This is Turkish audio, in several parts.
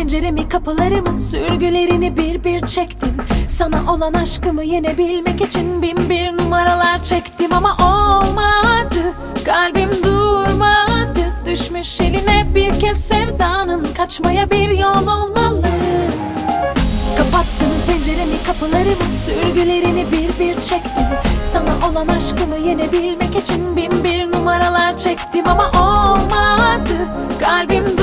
penceremi kapılarımı sürgülerini bir bir çektim. Sana olan aşkımı yenebilmek için bin bir numaralar çektim. Ama olmadı kalbim durmadı. Düşmüş eline bir kez sevdanın kaçmaya bir yol olmalı. Kapattım penceremi kapılarımı Sürgülerini bir bir çektim. Sana olan aşkımı yenebilmek için Bin bir numaralar çektim. Ama olmadı Kalbim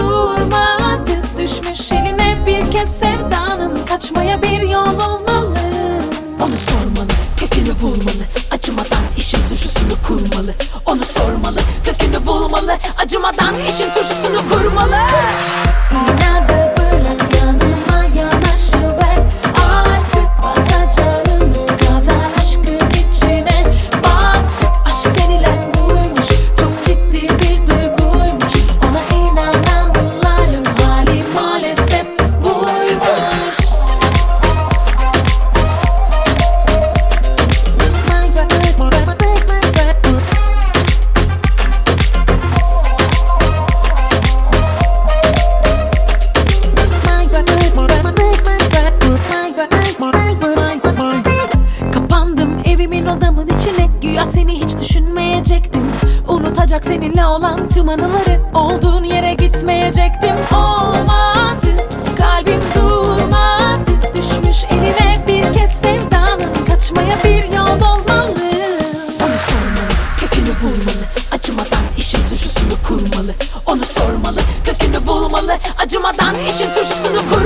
sevdanın Kaçmaya bir yol olmalı. Onu sormalı, kökünü bulmalı Acımadan işin turşusunu kurmalı. Onu sormalı, kökünü bulmalı Acımadan işin turşusunu kurmalı gitmeyecektim Unutacak seninle olan tüm anıları Olduğun yere gitmeyecektim. Olmadı kalbim durmadı. Düşmüş eline bir kez sevdanın Kaçmaya bir yol olmalı. Onu sormalı kökünü bulmalı. Acımadan işin turşusunu kurmalı. Onu sormalı kökünü bulmalı. Acımadan işin turşusunu kurmalı.